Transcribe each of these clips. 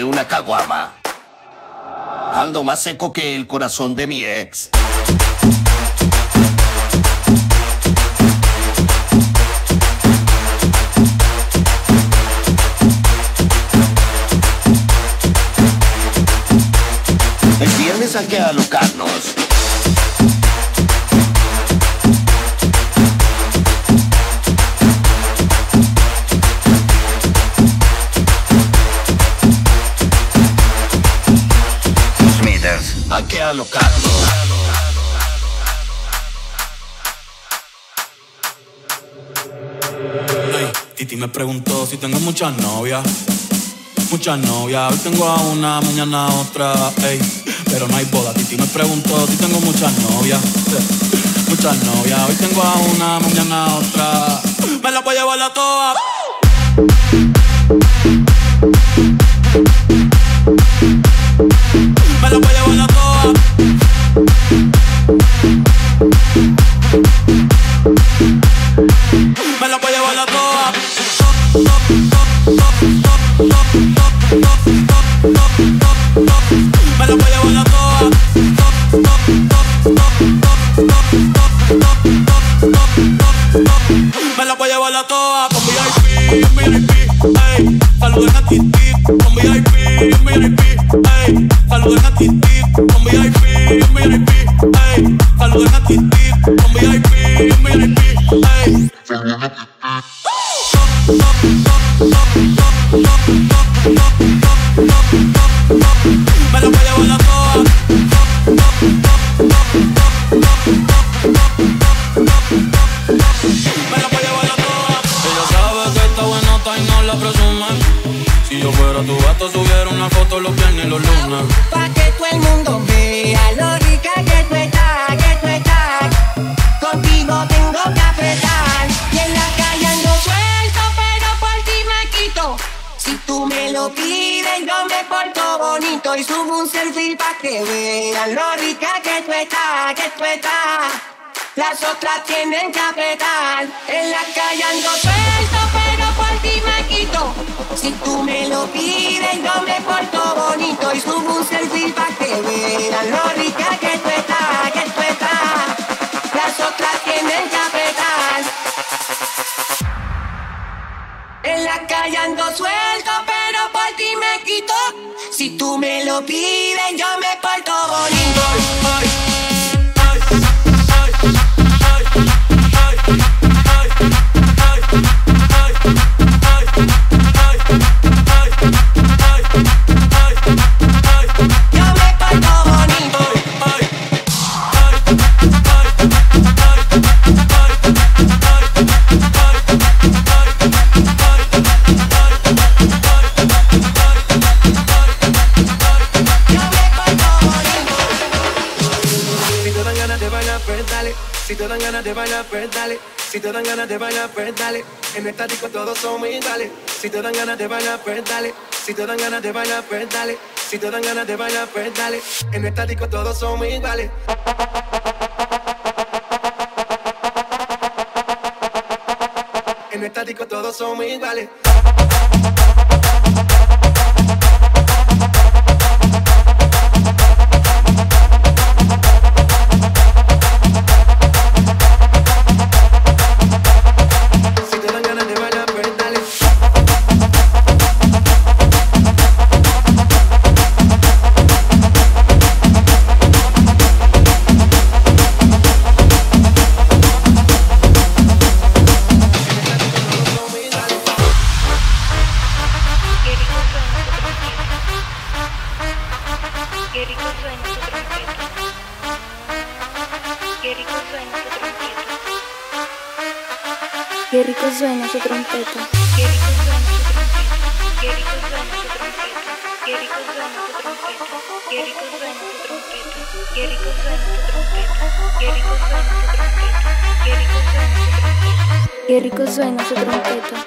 una caguama. Ando más seco que el corazón de mi ex. El viernes hay que alocarnos. Titi me preguntó si tengo muchas novias. Muchas novias, hoy tengo a una, mañana a otra, ey. Pero no hay boda. Titi me preguntó si tengo muchas novias. Muchas novias, hoy tengo a una, mañana a otra. Me la voy a llevar a todas. Me la voy a llevar a todas. oh bonito y subo un selfie pa' que vean lo rica que tú estás, que tú estás. Las otras tienen que apretar. En la calle ando suelto, pero por ti me quito. Si tú me lo pides, yo me porto bonito y subo un selfie pa' que vean lo rica que tú estás, que tú estás. Las otras tienen que En la calle ando suelto, pero por ti me quito. Si tú me lo pides, yo me porto bonito. De bailar, pues dale. En esta disco todos somos iguales. Si te dan ganas de bailar, pues dale. Si te dan ganas de bailar, pues dale. Si te dan ganas de bailar, pues dale. En esta disco todos somos iguales. En esta disco todos somos iguales. Qué rico suena su trompeta.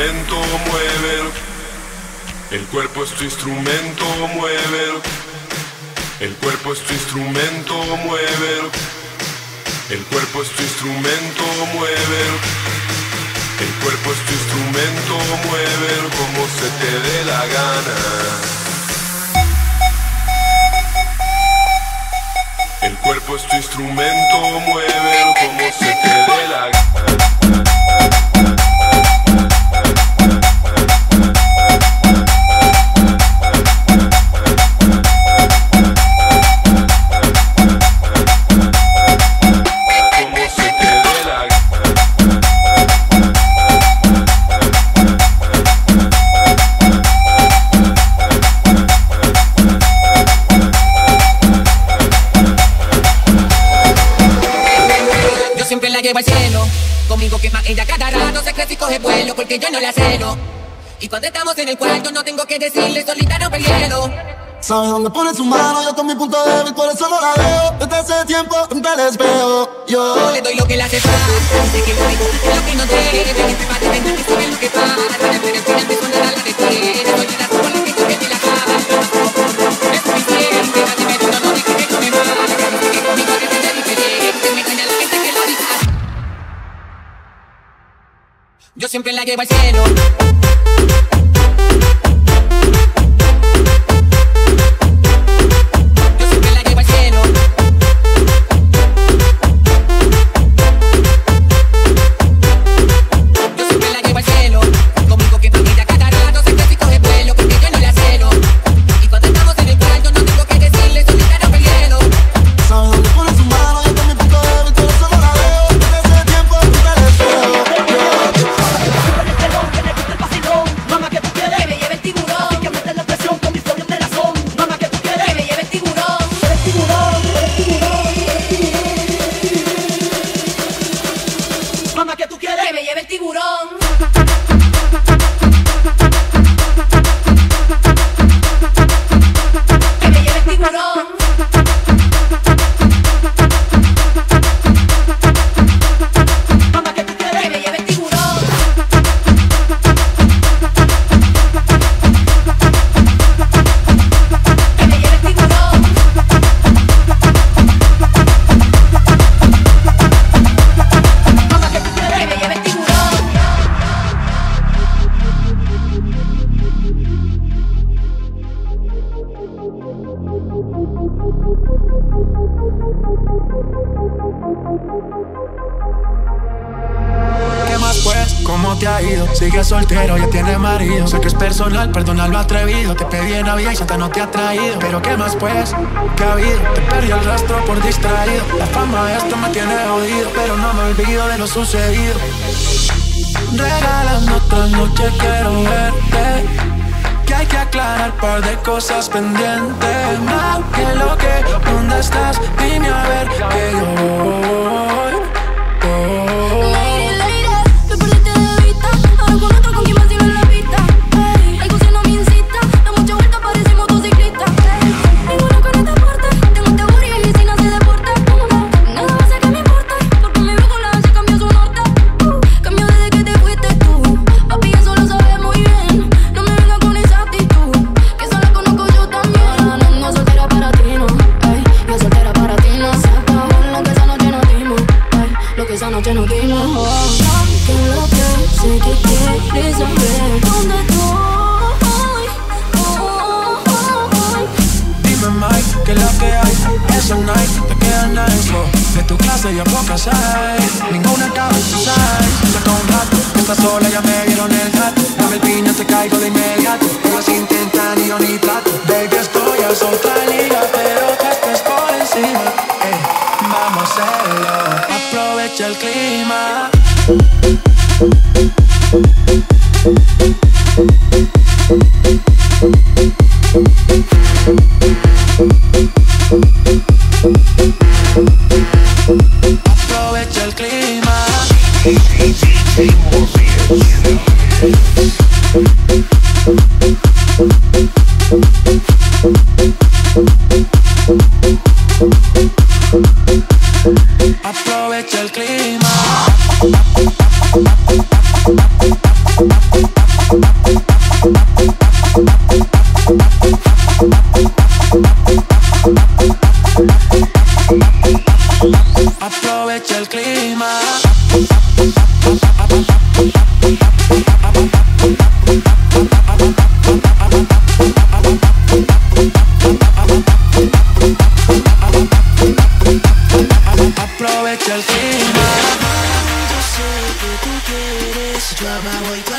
Instrumento. El cuerpo es tu instrumento, muévelo. El cuerpo es tu instrumento, muévelo. El cuerpo es tu instrumento, muévelo. El cuerpo es tu instrumento, muévelo como se te dé la gana. El cuerpo es tu instrumento, muévelo como se te dé la gana. Estamos en el cuarto no tengo que decirle solita hielo. Sabe dónde pone su mano, yo con mi punto débil, por eso no la veo. Desde hace tiempo frente al espejo, Yo le doy lo que le hace falta. Sé que lo es lo que no debe. Que sepa de vender que sabe lo que pasa. Pero al final suena la detiene. Soy una sola que de la. Es suficiente. No, no que no. Que conmigo que sea diferente. Me engaña la gente que lo dice. Yo siempre la llevo al cielo. Tiene marido. Sé que es personal, perdona lo atrevido. Te pedí en Navidad y Santa no te ha traído. Pero ¿qué más pues? ¿Qué ha habido? Te perdí el rastro por distraído. La fama de esto me tiene jodido, pero no me olvido de lo sucedido. Regálame otra noche, quiero verte. Que hay que aclarar par de cosas pendientes. Más que lo que, ¿dónde estás? Dime a ver que yo voy. voy.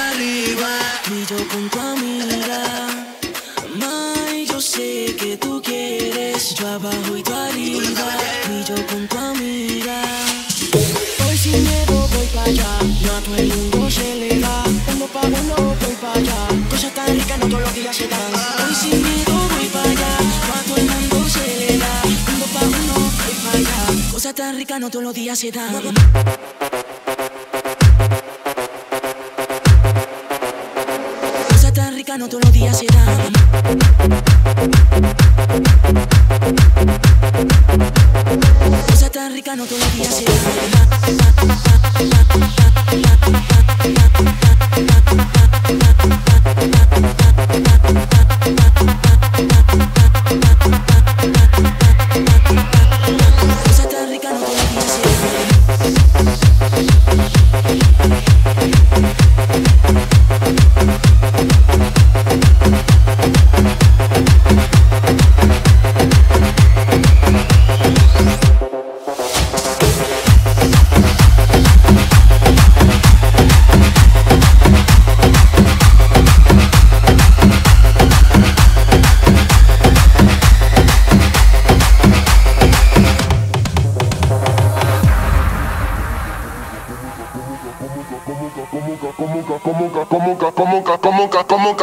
Arriba, y yo con tu amiga. Mai, yo sé que tú quieres, yo abajo y tú arriba, y yo con tu amiga. Hoy sin miedo voy para allá, no el mundo se le da. Uno pa' uno voy para allá, cosas tan ricas no todos los días se dan. Hoy sin miedo voy para allá, no el mundo se le da. Uno pa' uno voy para allá, cosas tan ricas no todos los días se dan. Cosa tan rica no todos los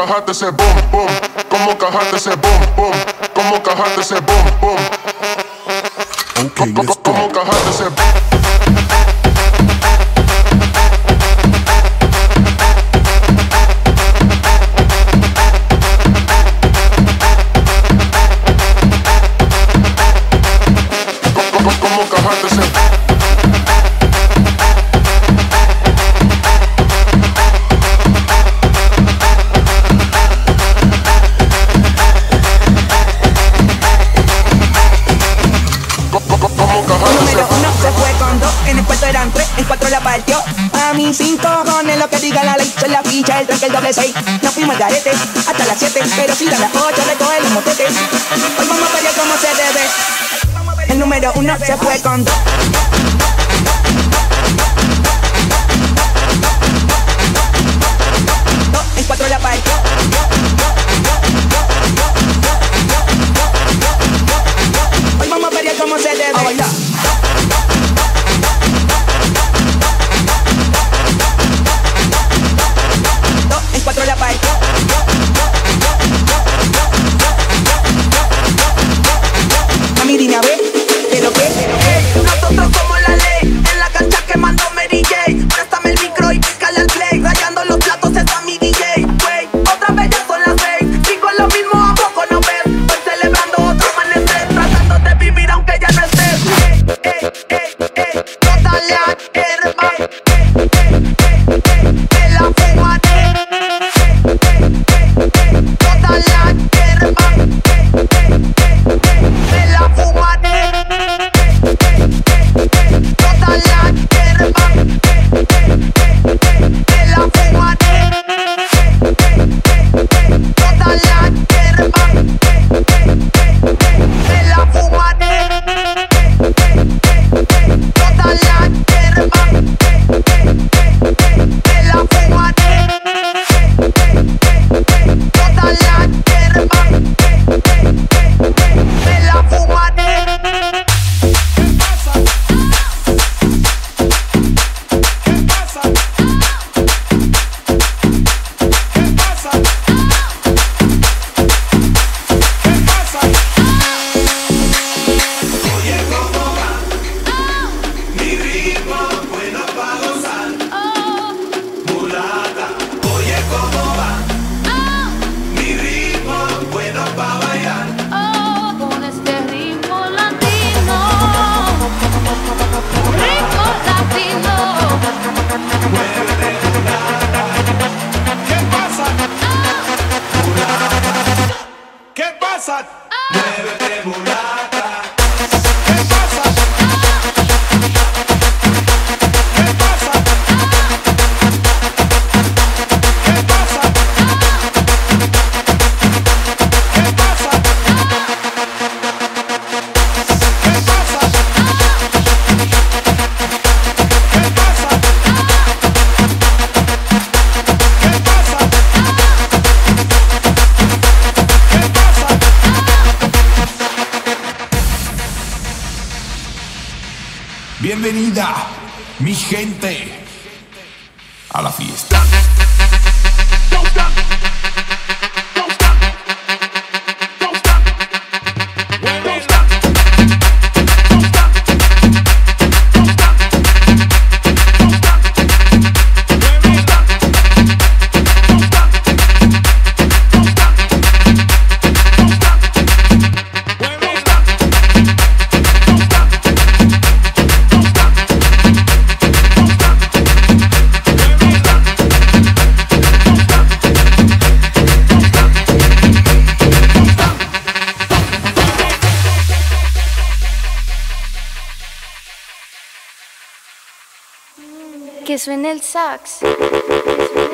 encajarte ese boom, boom? ¿Cómo encajarte ese boom, boom? ¿Cómo encajarte ese boom, boom? Okay, let's go. ¿Cómo encajarte ese boom? Doble seis. Nos fuimos al garete hasta las siete, pero si a las ocho recoge los motetes. Hoy vamos a pelear como se debe. El número uno se fue con. Dos, Bienvenida, mi gente, a la fiesta. Suene el sax. Que